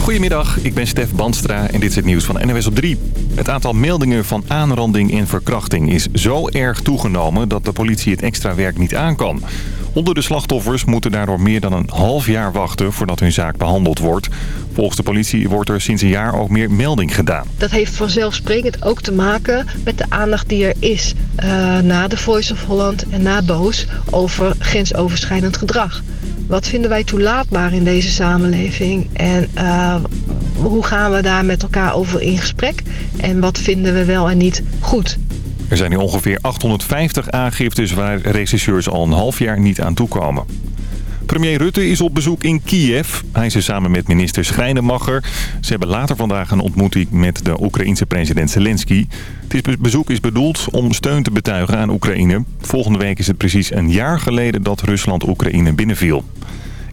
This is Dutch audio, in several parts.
Goedemiddag, ik ben Stef Bandstra en dit is het nieuws van NWS op 3. Het aantal meldingen van aanranding en verkrachting is zo erg toegenomen dat de politie het extra werk niet aan kan. Honderden slachtoffers moeten daardoor meer dan een half jaar wachten voordat hun zaak behandeld wordt. Volgens de politie wordt er sinds een jaar ook meer melding gedaan. Dat heeft vanzelfsprekend ook te maken met de aandacht die er is uh, na de Voice of Holland en na Boos over grensoverschrijdend gedrag. Wat vinden wij toelaatbaar in deze samenleving en uh, hoe gaan we daar met elkaar over in gesprek en wat vinden we wel en niet goed. Er zijn nu ongeveer 850 aangiftes waar regisseurs al een half jaar niet aan toekomen. Premier Rutte is op bezoek in Kiev. Hij is er samen met minister Schrijnemacher. Ze hebben later vandaag een ontmoeting met de Oekraïense president Zelensky. Het bezoek is bedoeld om steun te betuigen aan Oekraïne. Volgende week is het precies een jaar geleden dat Rusland Oekraïne binnenviel.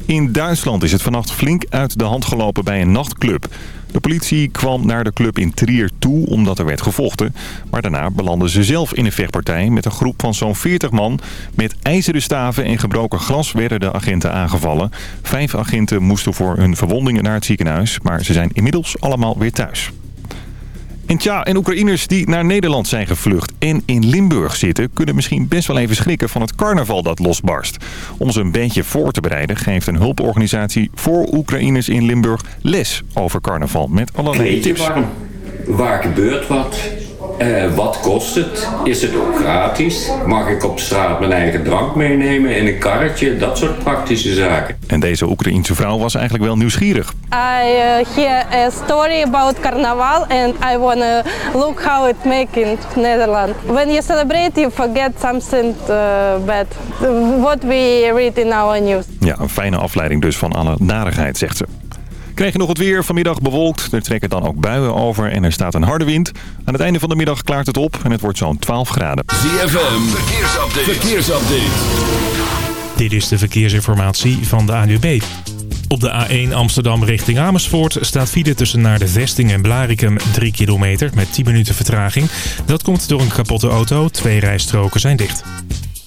In Duitsland is het vannacht flink uit de hand gelopen bij een nachtclub. De politie kwam naar de club in Trier toe omdat er werd gevochten. Maar daarna belanden ze zelf in een vechtpartij met een groep van zo'n 40 man. Met ijzeren staven en gebroken glas werden de agenten aangevallen. Vijf agenten moesten voor hun verwondingen naar het ziekenhuis. Maar ze zijn inmiddels allemaal weer thuis. En tja, en Oekraïners die naar Nederland zijn gevlucht en in Limburg zitten... kunnen misschien best wel even schrikken van het carnaval dat losbarst. Om ze een beetje voor te bereiden geeft een hulporganisatie voor Oekraïners in Limburg les over carnaval. Met allerlei tips. Waar gebeurt wat? Uh, wat kost het? Is het ook gratis? Mag ik op straat mijn eigen drank meenemen in een karretje? Dat soort praktische zaken. En deze Oekraïense vrouw was eigenlijk wel nieuwsgierig. I uh, hear a story about carnaval and I want to look how it make in Netherlands. When you celebrate you forget something uh, bad. What we read in our news. Ja, een fijne afleiding dus van alle narigheid, zegt ze. Krijg je nog het weer. Vanmiddag bewolkt. Er trekken dan ook buien over en er staat een harde wind. Aan het einde van de middag klaart het op en het wordt zo'n 12 graden. ZFM, verkeersupdate. verkeersupdate. Dit is de verkeersinformatie van de ANUB. Op de A1 Amsterdam richting Amersfoort staat file tussen naar de Vesting en Blarikum 3 kilometer met 10 minuten vertraging. Dat komt door een kapotte auto. Twee rijstroken zijn dicht.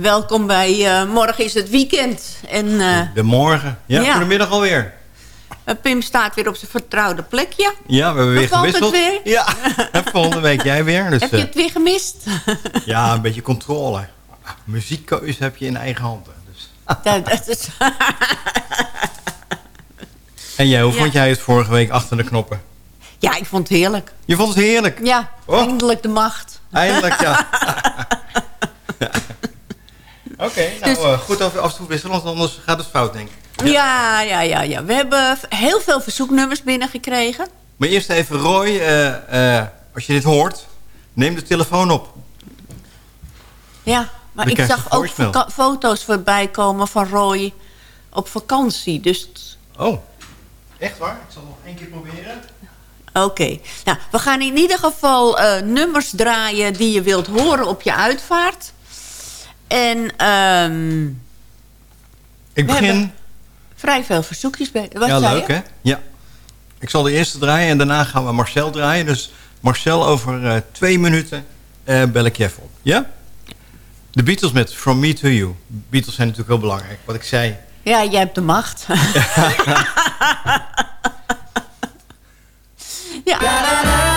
Welkom bij eh, Morgen is het weekend. En eh, De morgen. Ja, Ja. goedemiddag alweer. eh, Pim staat weer op zijn vertrouwde plekje. Ja, we hebben weer Bevalt het gewisseld. weer? Ja, en volgende week jij weer. Dus, Heb je het weer gemist? ja, een beetje controle. Muziekkeuze heb je in eigen handen. Dus. dat, dat is, En jij, hoe Ja. vond jij het vorige week achter de knoppen? ja, ik vond het heerlijk. Je vond het heerlijk. Ja, Oh. eindelijk de macht. Eindelijk, ja. Oké, nou Dus- eh, goed af, af en toe wisselen, want anders gaat het fout, denk ik. Ja, ja, ja, ja. We hebben heel veel verzoeknummers binnengekregen. Maar eerst even, Roy, eh, eh, als je dit hoort, neem de telefoon op. Ja, maar Dan ik zag ook foto's voorbij komen van Roy op vakantie. Dus Oh, echt waar? Ik zal nog één keer proberen. oké. Nou, we gaan in ieder geval nummers draaien die je wilt horen op je uitvaart. En ehm, Ik begin... vrij veel verzoekjes bij. Wat ja, zei leuk je? hè? Ja. Ik zal de eerste draaien en daarna gaan we Marcel draaien. Dus Marcel, over eh, twee minuten eh, bel ik je even op. Ja? De Beatles met From Me To You. Beatles zijn natuurlijk heel belangrijk. Wat ik zei. Ja, jij hebt de macht. ja. If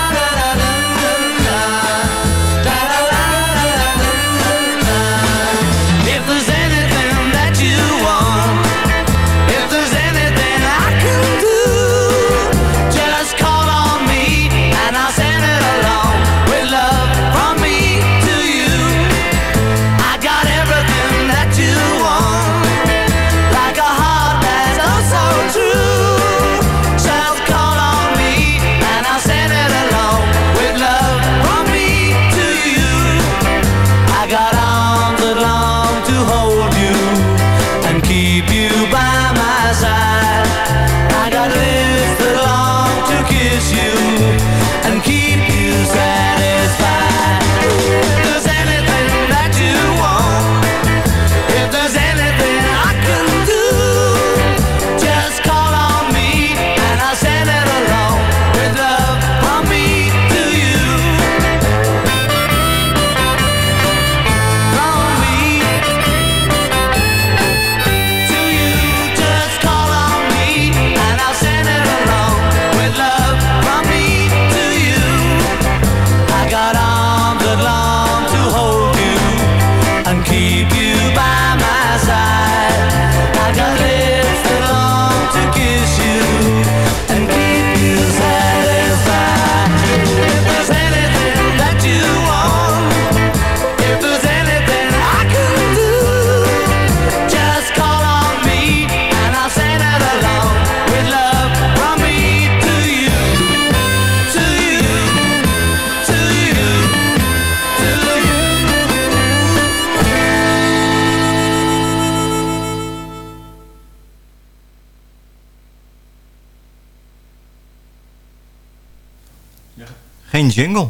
jingle.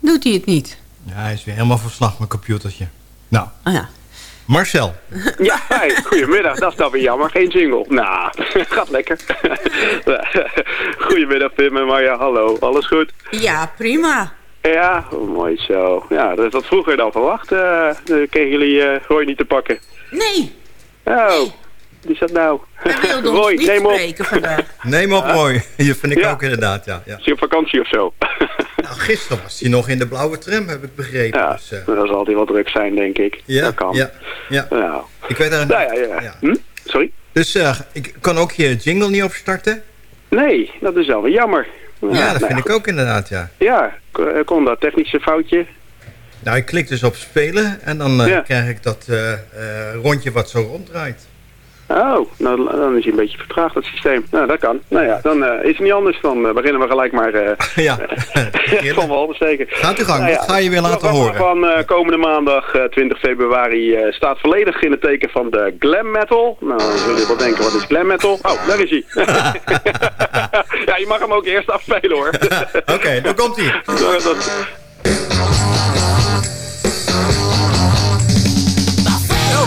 Doet hij het niet? Ja, hij is weer helemaal verslag, mijn computertje. Nou, Ah, ja. Marcel. Ja, hey, goedemiddag. Dat is dan weer jammer. Geen jingle. Nou, gaat lekker. goedemiddag Pim en Marja. Hallo. Alles goed? ja, prima. Ja, oh, mooi zo. Ja, dat had vroeger dan verwacht. eh dan kregen jullie uh, Roy niet te pakken. Nee, Oh, wat is dat nou? hij wilde ons Roy, niet neem op. vandaag. Neem op, mooi. Je vind ik Ja. ook inderdaad, ja. ja. Is hij op vakantie of zo? Nou, gisteren was hij nog in de blauwe tram, heb ik begrepen. ja, Dus, eh, dat zal altijd wel druk zijn, denk ik. ja, dat kan. ja, ja. Nou, Ik weet daar nou ja, ja. ja. Hm? Sorry? Dus eh, ik kan ook je jingle niet opstarten. Nee, dat is wel weer jammer. Ja, dat nou vind ja, ik ook inderdaad, ja. Ja, eh, kon dat technische foutje. Nou, ik klik dus op spelen en dan Ja. krijg ik dat eh, eh, rondje wat zo ronddraait. Oh, nou, dan is hij een beetje vertraagd, het systeem. Nou, dat kan. Nou ja, dan eh, is het niet anders. Dan eh, beginnen we gelijk maar eh ja, van wel besteken. Gaat uw gang, Nou ja, ga je weer laten horen? van komende maandag eh, 20 februari staat volledig in het teken van de glam metal. Nou, dan zul je wel denken, wat is glam metal? Oh, daar is hij. ja, je mag hem ook eerst afspelen hoor. Oké, dan komt hij.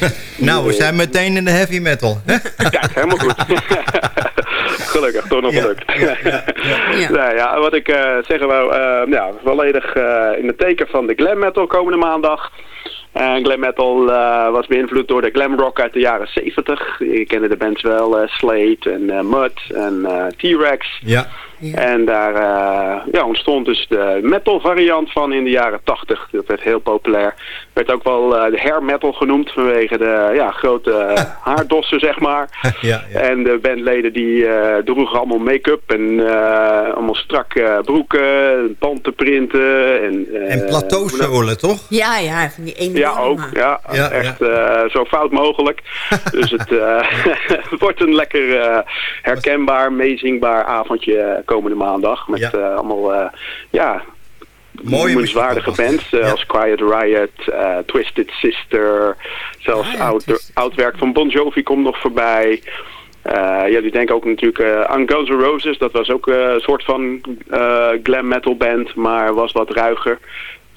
Nou, we zijn meteen in de heavy metal. Kijk, helemaal goed. Gelukkig, toch nog gelukt. Nou ja, wat ik eh, zeggen wou, eh, ja, volledig eh, in het teken van de glam metal komende maandag. En glam metal was beïnvloed door de glam rock uit de jaren 70. Je kende de bands wel, eh, Slate en Mud en T-Rex. Ja. En daar eh, ja, ontstond dus de metal variant van in de jaren 80. Dat werd heel populair. Werd ook wel eh, de hair metal genoemd vanwege de ja, grote haardossen, zeg maar. ja, En de bandleden die eh, droegen allemaal make-up en eh, allemaal strakke broeken, pantenprinten. En, eh, En plateauzolen, toch? Ja, ja, van die enorme. ja, ook. Ja, Ja, echt eh, zo fout mogelijk. dus het eh, wordt een lekker eh, herkenbaar, meezingbaar avondje komende maandag. Met eh, allemaal, eh, ja, Mooie noemenswaardige bands. eh, Als Quiet Riot, Twisted Sister. Zelfs oud, oud werk van Bon Jovi komt nog voorbij. Ja, die denken ook natuurlijk aan Guns N' Roses. Dat was ook een soort van glam metal band, maar was wat ruiger.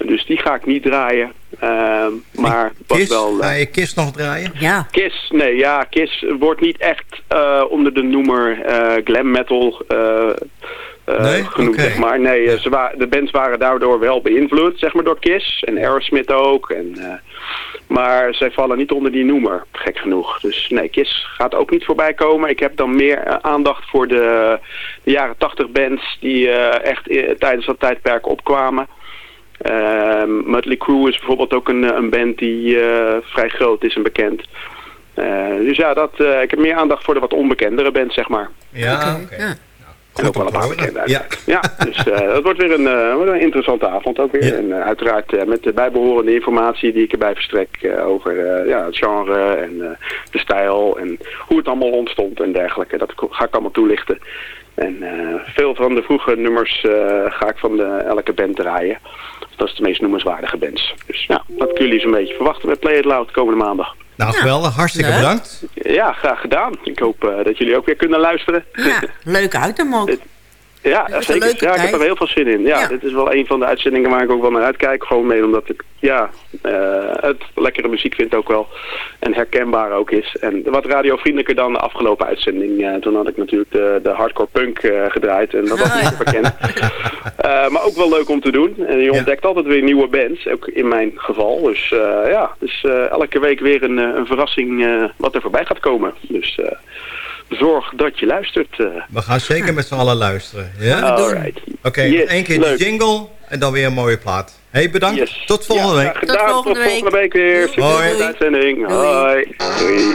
Dus die ga ik niet draaien. Eh, maar Kiss, wel... eh, ga je Kiss nog draaien? Ja. Kiss, nee, ja, Kiss wordt niet echt eh, onder de noemer eh, glam metal eh, eh, Nee? genoemd, zeg maar. Nee, eh, ze de bands waren daardoor wel beïnvloed, zeg maar, door Kiss en Aerosmith ook. En, eh, maar zij vallen niet onder die noemer, gek genoeg. Dus nee, Kiss gaat ook niet voorbij komen. Ik heb dan meer aandacht voor de, de jaren 80 bands die eh, echt tijdens dat tijdperk opkwamen. Ehm Mötley Crüe is bijvoorbeeld ook een, eh, een band die eh, vrij groot is en bekend. Eh, dus ja, dat, eh, ik heb meer aandacht voor de wat onbekendere bands, zeg maar. Ja, oké. En ook wel een paar bekende uiteraard. Ja, dus eh, dat wordt weer een, eh, een interessante avond ook weer. En eh, uiteraard eh, met de bijbehorende informatie die ik erbij verstrek eh, over eh, ja, het genre en eh, de stijl en hoe het allemaal ontstond en dergelijke. Dat ga ik allemaal toelichten. En eh, veel van de vroege nummers eh, ga ik van de, elke band draaien. Dat is de meest noemenswaardige bands. Dus ja, dat kunnen jullie zo'n beetje verwachten met Play It Loud komende maandag. Nou, geweldig. Hartstikke bedankt. Ja, graag gedaan. Ik hoop eh, dat jullie ook weer kunnen luisteren. Ja, leuk item ook. Ja, zeker. Ja, ik heb er heel veel zin in. Ja, Ja. dit is wel een van de uitzendingen waar ik ook wel naar uitkijk. Gewoon mee omdat ik ja, eh, het lekkere muziek vind ook wel. En herkenbaar ook is. En wat radiovriendelijker dan de afgelopen uitzending. Toen had ik natuurlijk de, de hardcore punk eh, gedraaid. En dat was niet zo bekend. Eh, maar ook wel leuk om te doen. En je ontdekt altijd weer nieuwe bands. Ook in mijn geval. Dus ja, dus elke week weer een, een verrassing wat er voorbij gaat komen. Dus zorg dat je luistert. eh. We gaan zeker met z'n allen luisteren. Ja? Oké, Yes, nog één keer leuk. de jingle en dan weer een mooie plaat. hey, bedankt. Tot volgende Ja, week. gedaan. Tot volgende, week weer. Succes Hoi. met de uitzending. Hoi. Doei.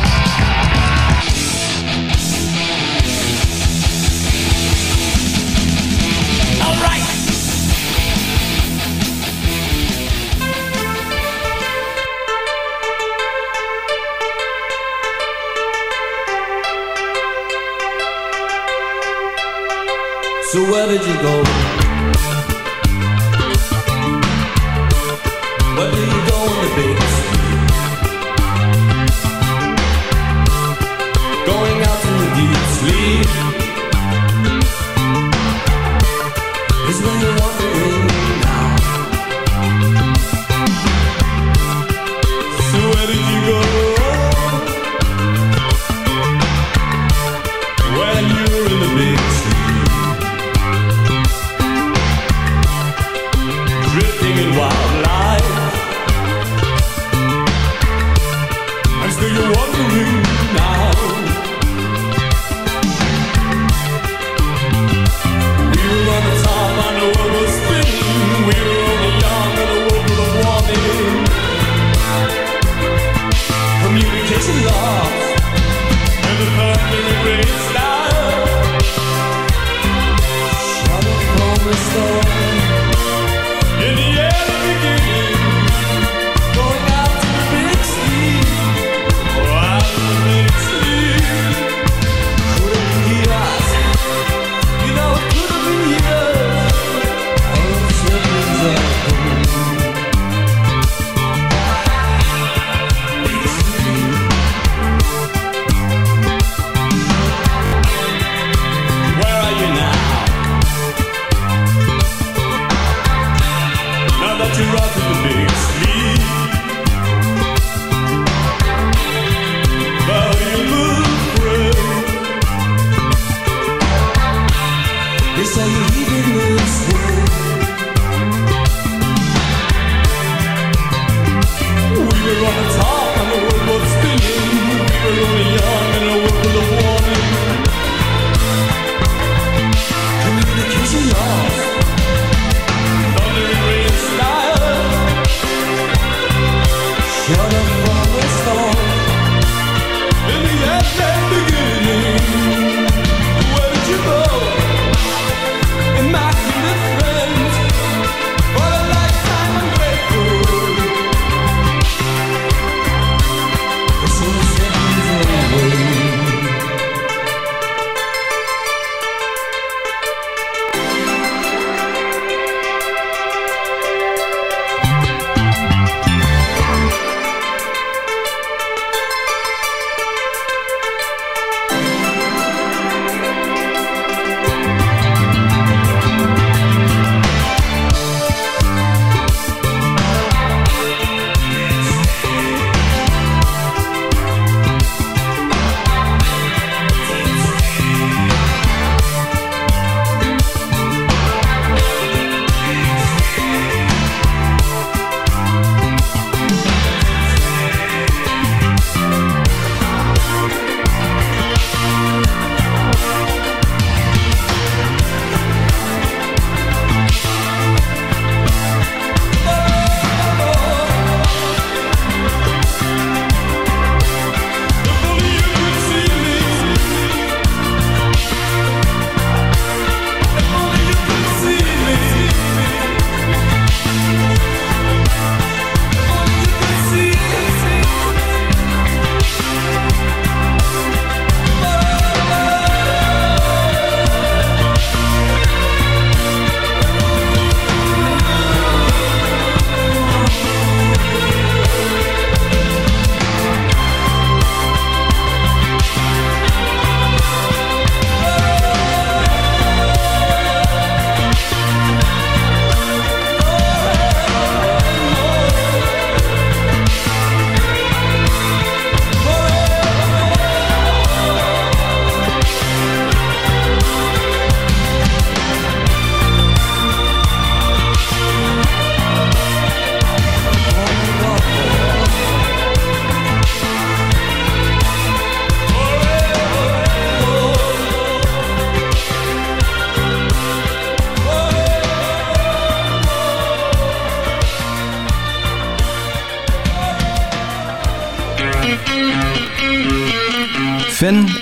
So where did you go?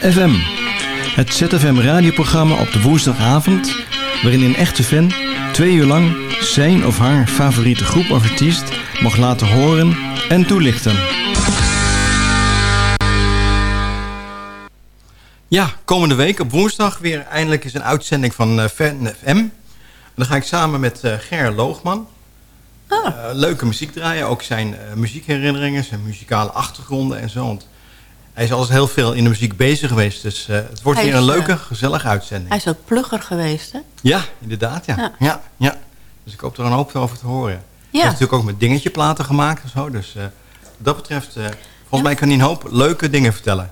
ZFM. Het ZFM radioprogramma op de woensdagavond... waarin een echte fan twee uur lang zijn of haar favoriete groep of artiest... mag laten horen en toelichten. Ja, komende week op woensdag weer eindelijk is een uitzending van eh, uh, FM. Dan ga ik samen met eh, Ger Loogman... Ah. Eh, leuke muziek draaien, ook zijn muziekherinneringen, zijn muzikale achtergronden en zo hij is altijd heel veel in de muziek bezig geweest. Dus eh, het wordt Hij weer een eh, leuke, gezellige uitzending. Hij is ook plugger geweest, hè? Ja, inderdaad, ja. Ja. ja. Ja, Dus ik hoop er een hoop over te horen. Hij Ja. heeft natuurlijk ook met dingetje platen gemaakt en zo. Dus eh, wat dat betreft, volgens mij kan hij een hoop leuke dingen vertellen.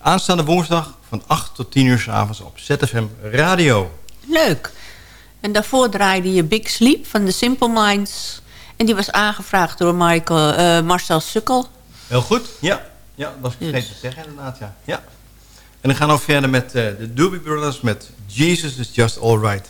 Aanstaande woensdag van 8 tot 10 uur s avonds op ZFM Radio. Leuk. En daarvoor draaide je Big Sleep van The Simple Minds. En die was aangevraagd door Michael, Marcel Sukkel. Heel goed. Ja, ja dat was ik vergeten te zeggen inderdaad. Ja. ja. En dan gaan we verder met eh, de Doobie Brothers met Jesus is Just Alright.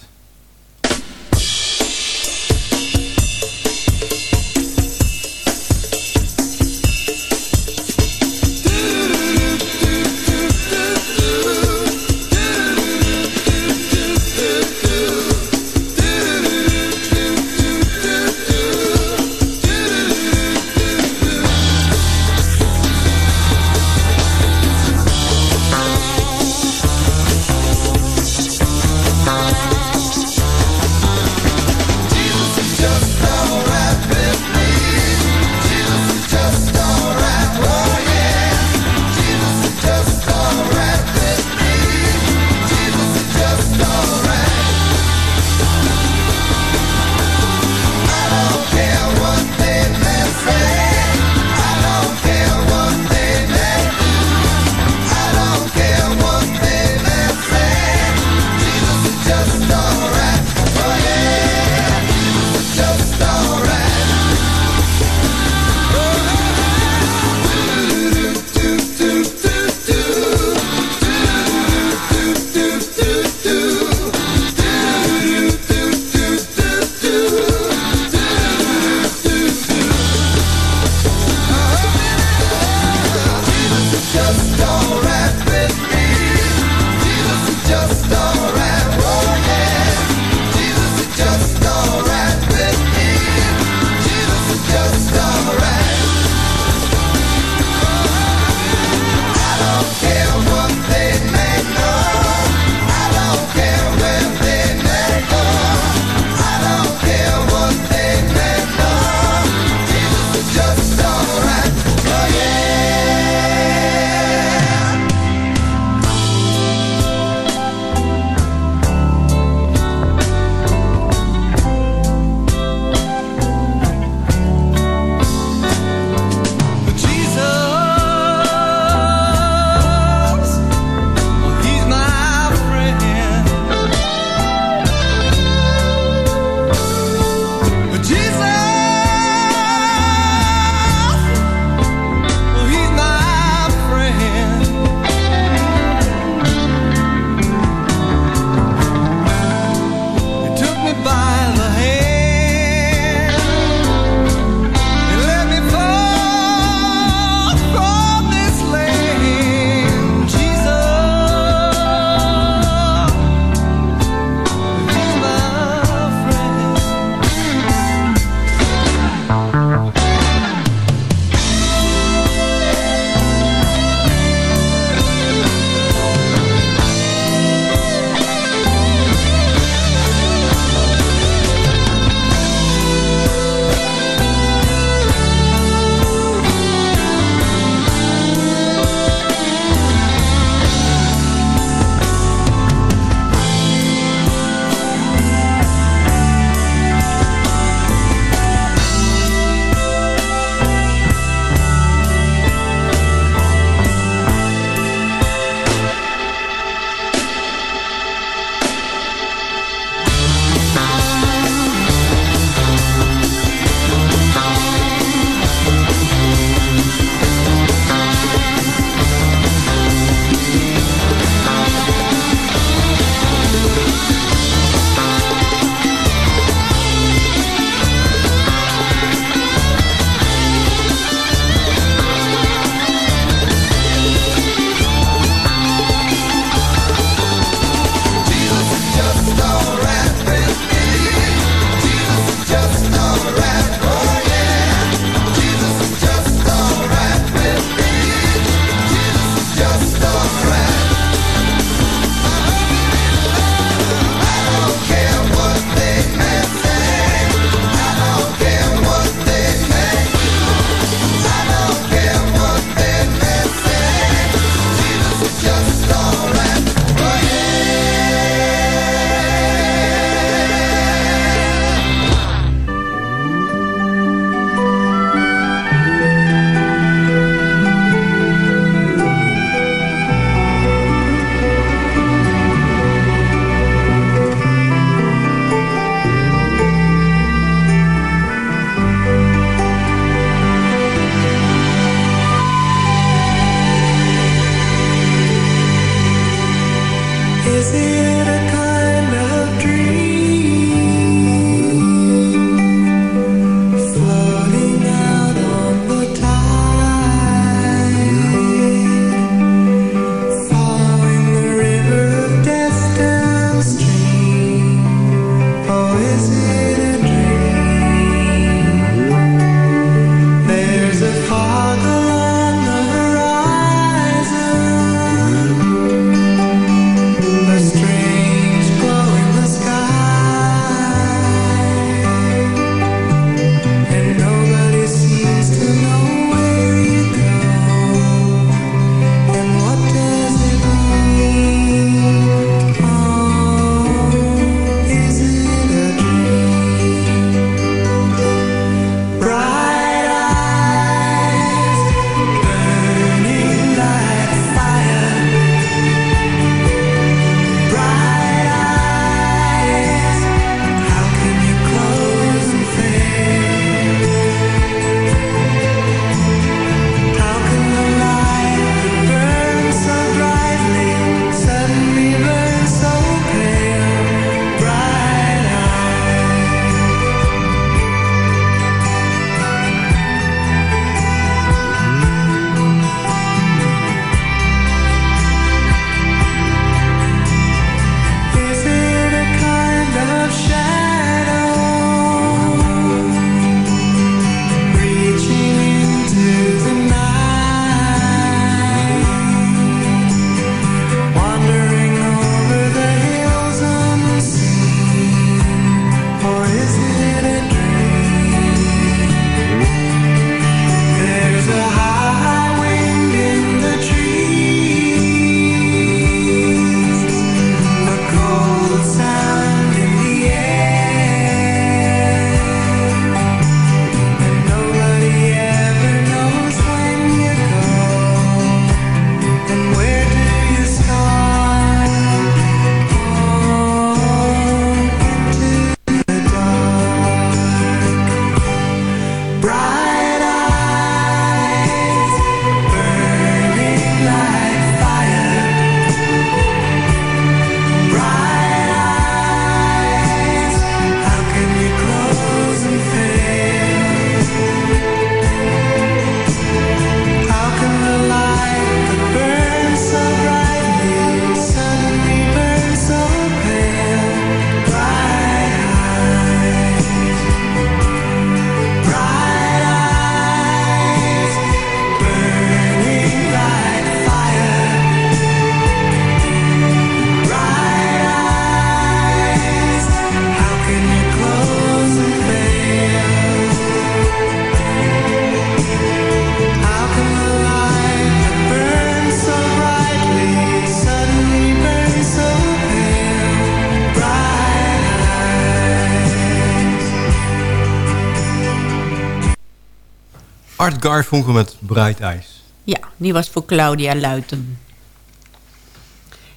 Garfunkel met Bright Eyes. Ja, die was voor Claudia Luiten.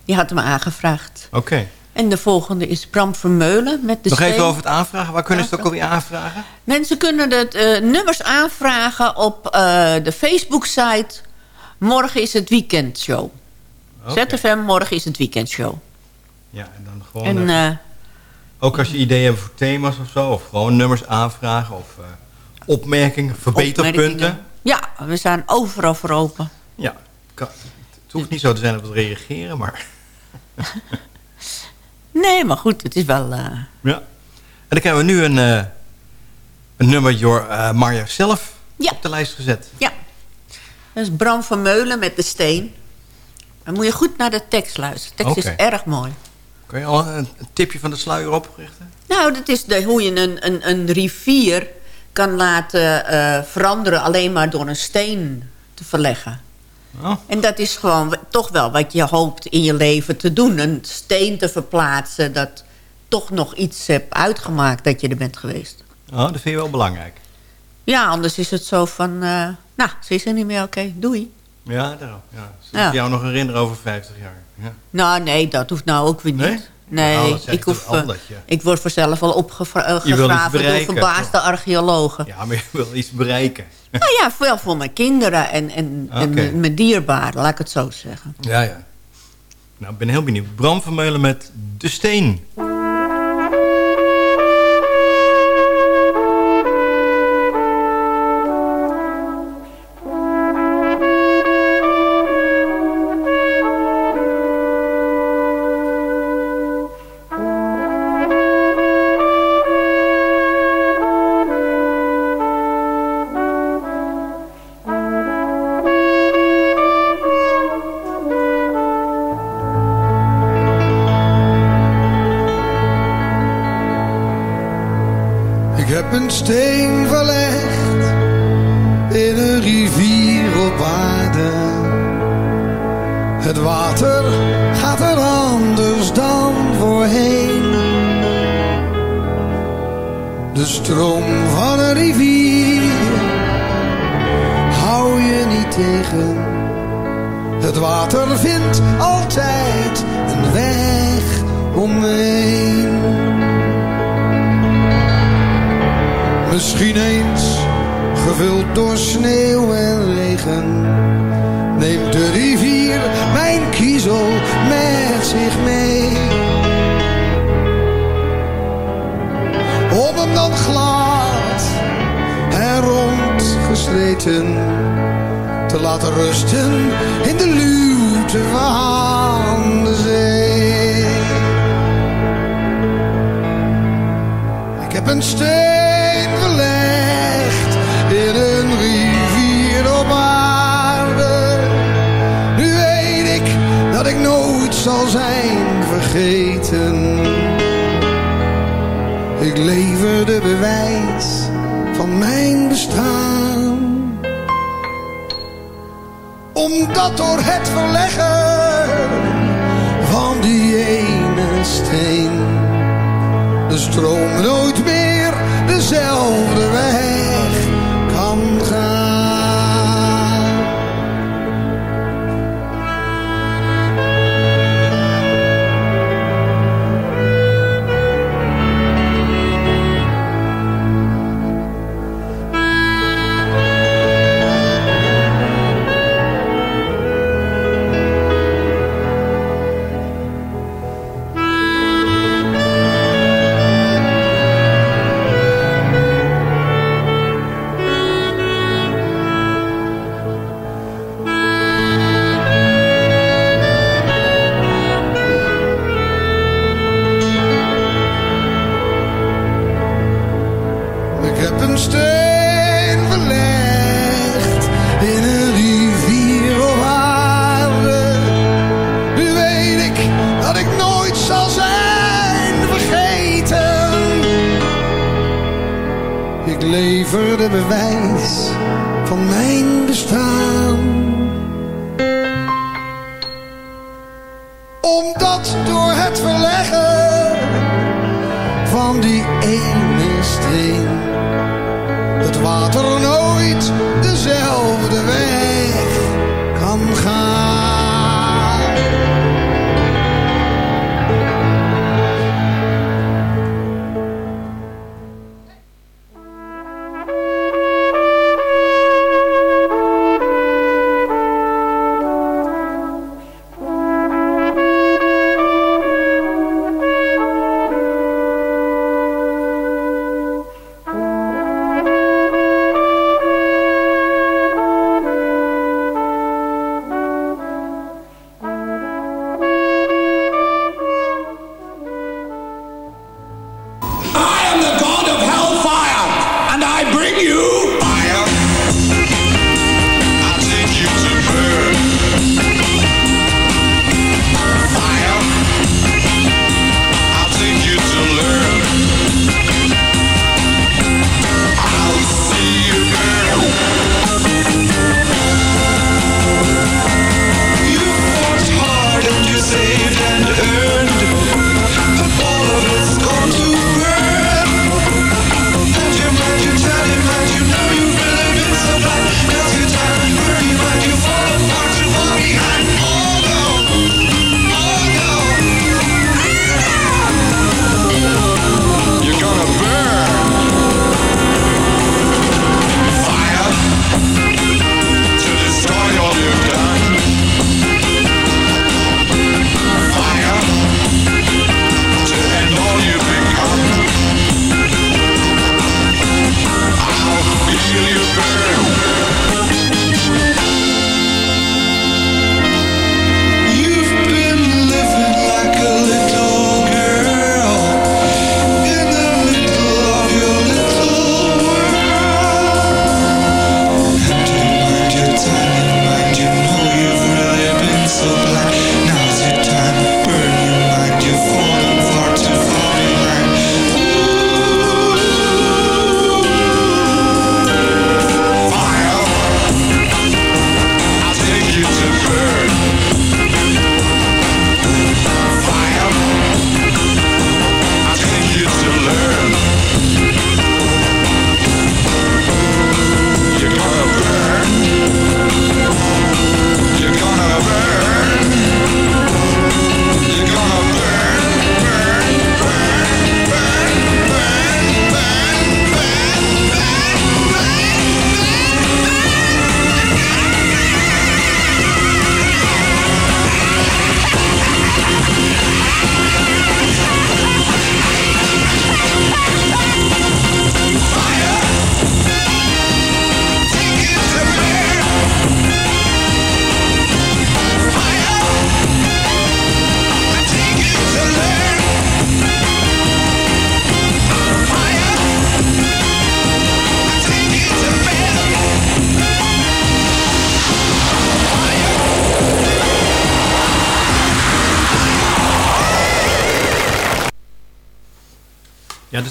Die had hem aangevraagd. Oké. En de volgende is Bram Vermeulen met de Nog even over het aanvragen. Waar kunnen ze het ook alweer aanvragen? Mensen kunnen de eh, nummers aanvragen op eh, de Facebook-site Morgen is het Weekendshow. Oké. ZFM Morgen is het Weekendshow. Ja, en dan gewoon... En eh, ook als je ideeën hebt voor thema's of zo. Of gewoon nummers aanvragen. Of opmerkingen, verbeterpunten. opmerkingen. Ja, we staan overal voor open. Ja, kan- het hoeft niet zo te zijn dat we reageren, maar... Nee, maar goed, het is wel... eh, Ja. En dan krijgen we nu een, eh, een nummer door eh Marja zelf op de lijst gezet. Ja. Dat is Bram van Meulen met de steen. Dan moet je goed naar de tekst luisteren. De tekst is erg mooi. Kun je al een, een tipje van de sluier oprichten? Nou, dat is de, hoe je een, een, een rivier kan laten eh, veranderen... alleen maar door een steen te verleggen. Oh. En dat is gewoon toch wel wat je hoopt in je leven te doen. Een steen te verplaatsen dat toch nog iets hebt uitgemaakt dat je er bent geweest. Oh, dat vind je wel belangrijk. Ja, anders is het zo van... eh, nou, ze is er niet meer, oké, doei. Ja, daarom. Ja. Ze Ja. jou nog herinneren over 50 jaar. Ja. Nou, nee, dat hoeft nou ook weer niet. Nee? Nee, Nou, zeg ik, hoef, eh, ik word vanzelf al opgegraven door bereiken, verbaasde archeologen. Ja, maar je wil iets bereiken. Nou ja, wel voor mijn kinderen en, en, en mijn- mijn dierbaren, laat ik het zo zeggen. Ja, ja. Nou, ik ben heel benieuwd. Bram van Meulen met De Steen. Zich mee. Om hem dan glad en rond gesleten te laten rusten in de luwte van de zee. Ik heb een steen vergeten. Ik lever de bewijs van mijn bestaan. Omdat door het verleggen van die ene steen de stroom nooit meer dezelfde weg bewijs van mijn bestaan.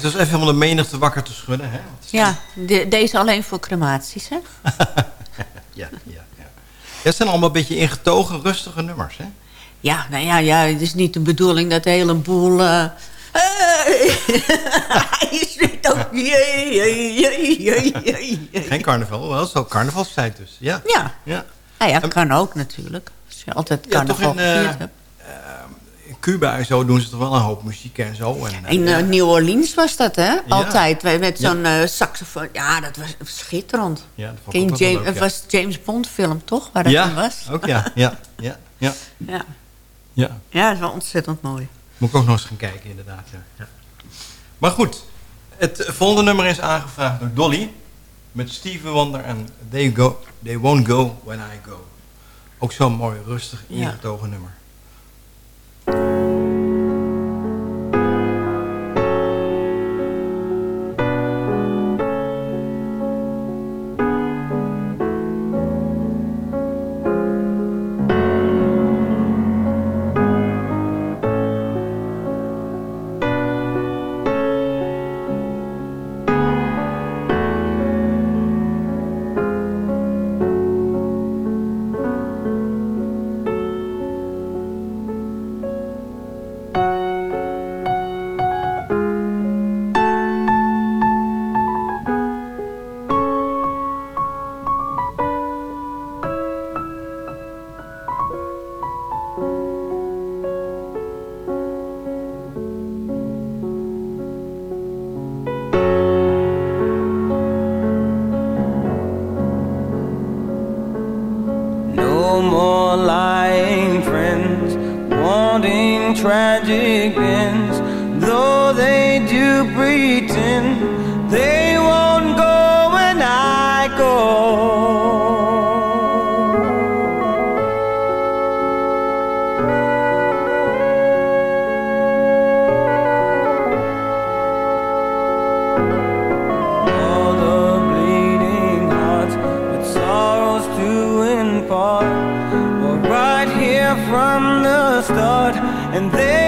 Dit is even om de menigte wakker te schudden. Hè? Ja, de- deze alleen voor crematies, hè? Ja, ja, ja. Het zijn allemaal een beetje ingetogen, rustige nummers. Hè? Ja, nou ja, ja, het is niet de bedoeling dat de hele boel... eh, je zit ook... Jee, jee, jee, jee, jee, jee. Geen carnaval, wel, het ook carnavalstijd dus. Ja. Ja. ja. Nou ja, kan ook natuurlijk. Als je altijd Ja, toch carnaval in, eh, hebt. Cuba en zo doen ze toch wel een hoop muziek en zo. En, eh, In ja. eh, New Orleans was dat, hè? Altijd. Met met Ja. zo'n eh, saxofoon. Ja, dat was schitterend. Ja, dat vond James, leuk, het was James Bond film, toch? Waar dat in was? ook ja. Ja, ja, ja. ja. ja. Ja, dat is wel ontzettend mooi. Moet ik ook nog eens gaan kijken, inderdaad. Ja. Ja. Maar goed, het volgende nummer is aangevraagd door Dolly. Met Stevie Wonder en They, go, They Won't Go When I Go. Ook zo'n mooi, rustig, ingetogen nummer. Thank you. tragic ends, though they do pretend they won't go when I go. and they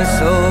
my soul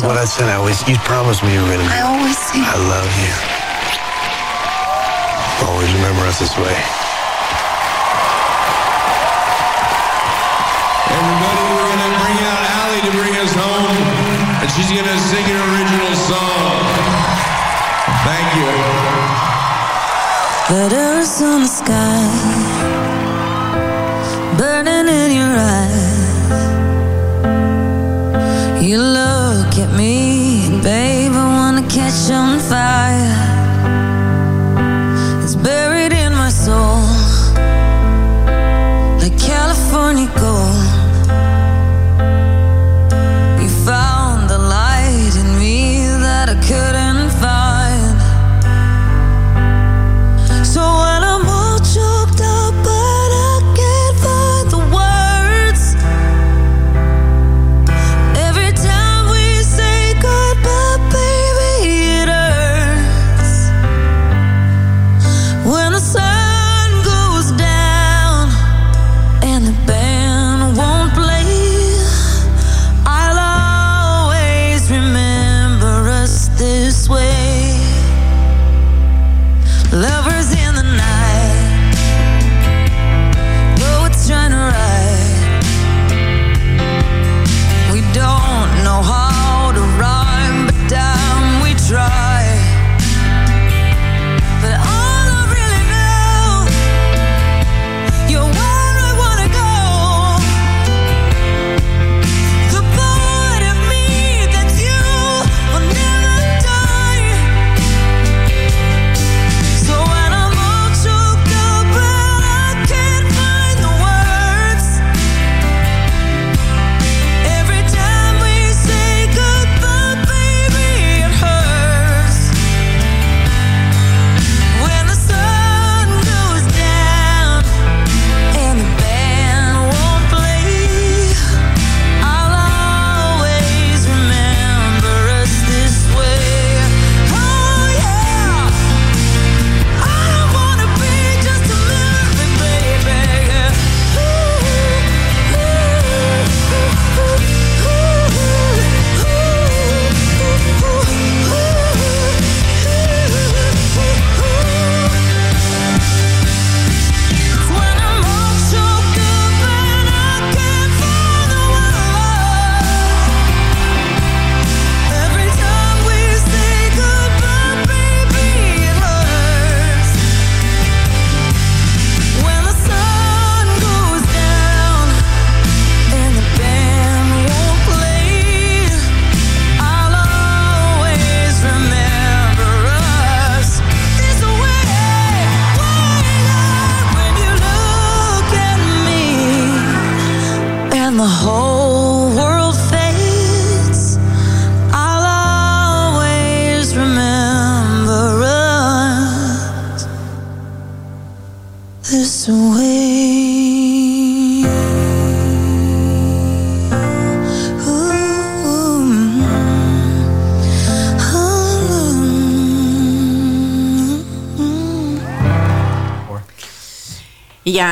is what I said. I always. You promised me you were gonna do. I always say. I love you. Always remember us this way. Everybody, we're gonna bring out Allie to bring us home, and she's gonna sing an original song. Thank you. Letters on the sky, burning in your eyes. You look at me,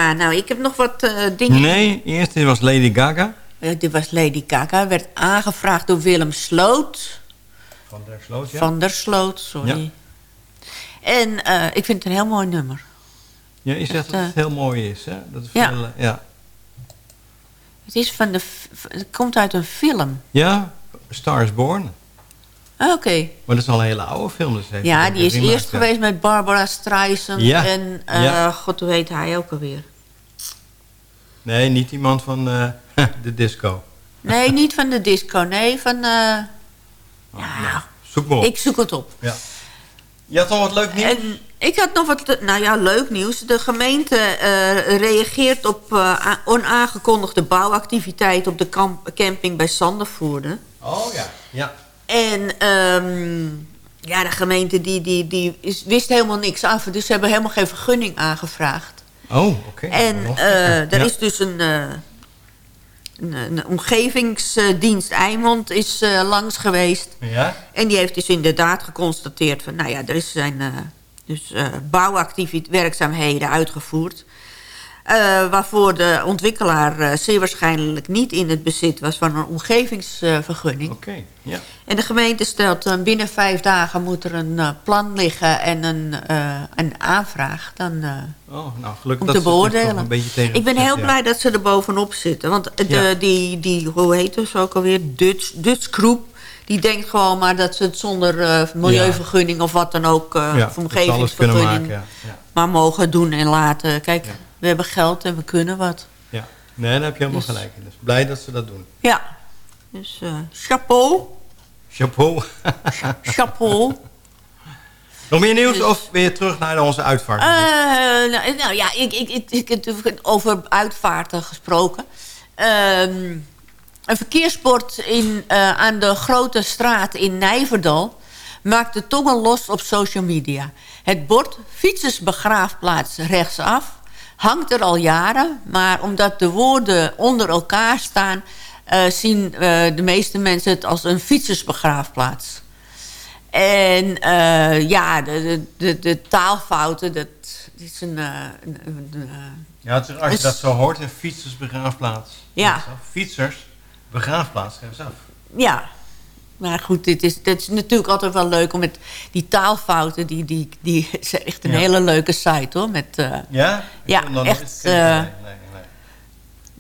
Ja, nou, ik heb nog wat eh, dingen... Nee, eerst was Lady Gaga. Eh, dit was Lady Gaga. Werd aangevraagd door Willem Sloot. Van der Sloot, ja. Van der Sloot, sorry. En eh, ik vind het een heel mooi nummer. Ja, je zegt dat het heel mooi is, hè? Dat is ja. veel, ja. Het, is van de, het komt uit een film. Ja, Star is Born. Ah, Oké. Maar dat is al een hele oude film. Dus Ja, die is eerst ja. geweest met Barbara Streisand. Ja. En, Ja. god, hoe heet hij ook alweer? Nee, niet iemand van eh, de disco. Nee, niet van de disco. Nee, van... eh, Zoek maar op. ik zoek het op. Ja. Je had al wat leuk nieuws? En ik had nog wat, nou ja, leuk nieuws. De gemeente eh, reageert op onaangekondigde bouwactiviteit op de camping bij Sandervoerde. Oh ja, ja. En ehm, ja, de gemeente die, die, die is, wist helemaal niks af. Dus ze hebben helemaal geen vergunning aangevraagd. Oh, oké. En beter. er Ja. is dus een, eh, een, een omgevingsdienst Eimond is eh, langs geweest. Ja? En die heeft dus inderdaad geconstateerd van... nou ja, er zijn, dus uh, bouwwerkzaamheden uitgevoerd. Uh, waarvoor de ontwikkelaar uh, zeer waarschijnlijk niet in het bezit was van een omgevingsvergunning. Oké, okay, ja. En de gemeente stelt uh, binnen vijf dagen moet er een plan liggen en een, een aanvraag dan, oh, nou, gelukkig om dat te beoordelen. Een beetje tegen Ik ben heel ja. blij dat ze er bovenop zitten. Want de, Ja. die, die, hoe heet het ook alweer, Dutch, Dutch Group... die denkt gewoon maar dat ze het zonder eh, milieuvergunning of wat dan ook... eh, Ja, of omgevingsvergunning maken. Ja. maar mogen doen en laten. Kijk, we hebben geld en we kunnen wat. Ja. Nee, daar heb je helemaal Dus- gelijk in. Dus blij dat ze dat doen. Ja, dus eh, chapeau. Chapeau. chapeau. Nog meer nieuws Dus- of weer terug naar onze uitvaart? Eh, nou, nou ja, ik, ik, ik, ik, het- over uitvaarten gesproken. Ehm, een verkeersbord in, eh, aan de Grote Straat in Nijverdal... maakte tongen los op social media. Het bord fietsersbegraafplaats rechtsaf hangt er al jaren... maar omdat de woorden onder elkaar staan... eh, zien eh, de meeste mensen het als een fietsersbegraafplaats. En eh, ja, de, de, de, taalfouten, dat is een... een, een, Ja, het is, als je dat zo hoort, een fietsersbegraafplaats. Ja. Fietsers, begraafplaats, rechtsaf. Ja, maar goed, dit is, dit is natuurlijk altijd wel leuk om met die taalfouten... die, die, die is echt een Ja. hele leuke site, hoor. Met, eh, Ja? Ik Ja, echt, eh, nee, nee, nee.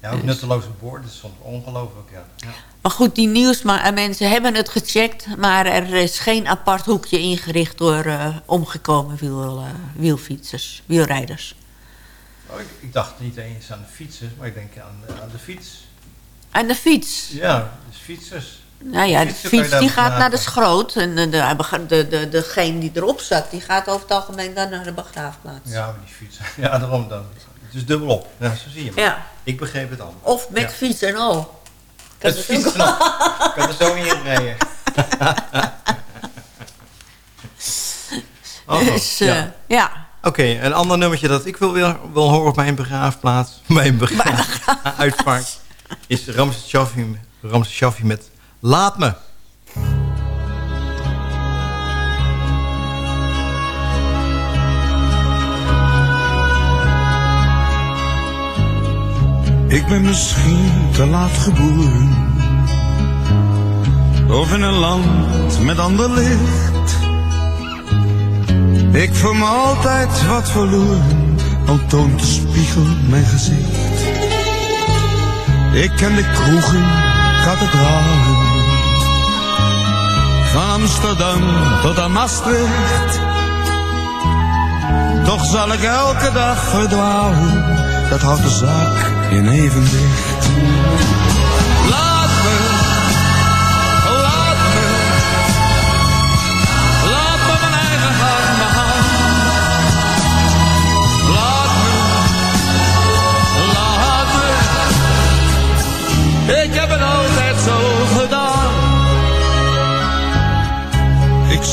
Ja, ook nutteloze woorden, is soms ongelooflijk, ja. ja. Maar goed, die nieuwsmensen hebben het gecheckt... maar er is geen apart hoekje ingericht door eh, omgekomen wiel, eh, wielfietsers, wielrijders. Oh, ik, ik dacht niet eens aan de fietsers, maar ik denk aan, de- aan de fiets. En de fiets. Ja, dus fietsers. Nou ja, de fiets die gaat naar de schroot. En de, de, de, de, degene die erop zat, die gaat over het algemeen dan naar de begraafplaats. Ja, maar die fietsen. Ja, daarom dan. Het is dubbelop. Ja, zo zie je maar. Ja. Ik begreep het al. Of met Ja. fiets en al. Kan het ook fietsen nog. Ik kan er zo niet in rijden. Oh, Dus, eh, ja. Oké, een ander nummertje dat ik wil, wil, wil horen op mijn begraafplaats. Mijn begraaf, uitvaart. Is Ramses Shaffi, Ramses Shaffi met Laat me. Ik ben misschien te laat geboren. Of in een land met ander licht. Ik voel me altijd wat verloren, al toont de spiegel mijn gezicht. Ik ken de kroegen, kathedralen. Van Amsterdam tot aan Maastricht. Toch zal ik elke dag verdwalen, dat houdt de zaak in evenwicht.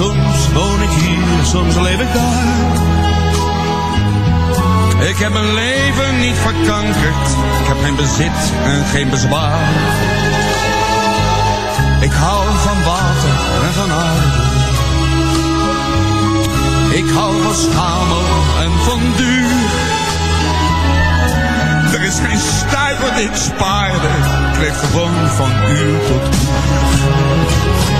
Soms woon ik hier, soms leef ik daar. Ik heb mijn leven niet verkankerd. Ik heb geen bezit en geen bezwaar. Ik hou van water en van aarde. Ik hou van schamel en van duur. Er is geen stuiver die ik spaarde. Ik leef gewoon van uur tot uur.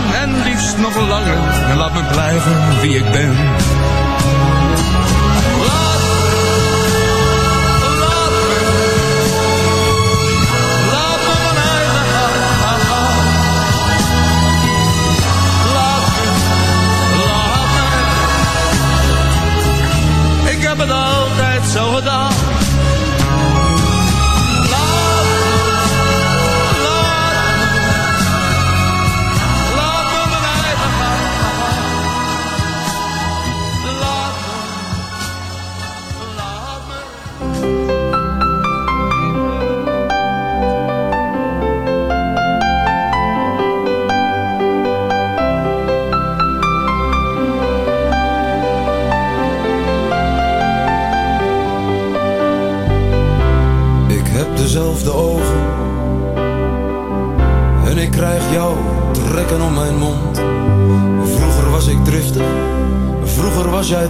liefst nog langer. En laat me blijven wie ik ben.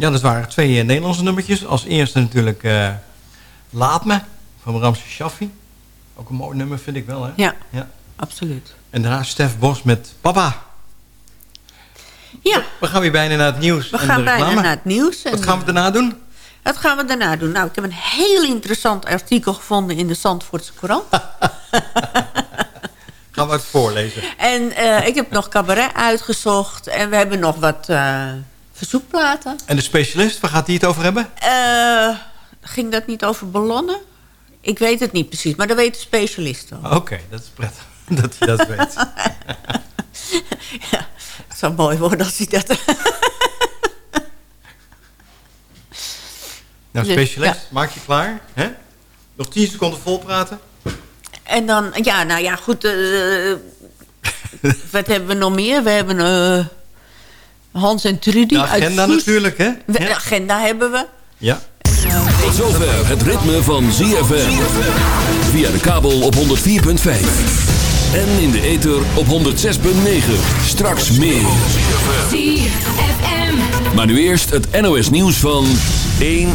Ja, dat waren twee eh, Nederlandse nummertjes. Als eerste natuurlijk eh, Laat Me van Ramse Shaffi. Ook een mooi nummer vind ik wel, hè? Ja, ja. absoluut. En daarna Stef Bos met Papa. Ja. We gaan weer bijna naar het nieuws We en gaan de bijna naar het nieuws. Wat gaan we daarna doen? Wat gaan we daarna doen? Nou, ik heb een heel interessant artikel gevonden in de Zandvoortse Courant. Gaan we het voorlezen. en eh, ik heb nog cabaret uitgezocht. En we hebben nog wat verzoekplaten. En de specialist, waar gaat hij het over hebben? Eh, ging dat niet over ballonnen? Ik weet het niet precies, maar dat weet de specialist wel. Oké, dat is prettig dat hij dat weet. ja, het zou mooi worden als hij dat... Nou, Dus, specialist, ja. maak je klaar. Hè? Nog 10 seconden vol praten. En dan, ja, nou ja, goed. eh, wat hebben we nog meer? We hebben eh, Hans en Trudy. De uit agenda natuurlijk, hè? We- De agenda hebben we. Ja. Tot zover het ritme van ZFM. Via de kabel op 104.5. En in de ether op 106.9. Straks meer. Maar nu eerst het NOS nieuws van 1 uur.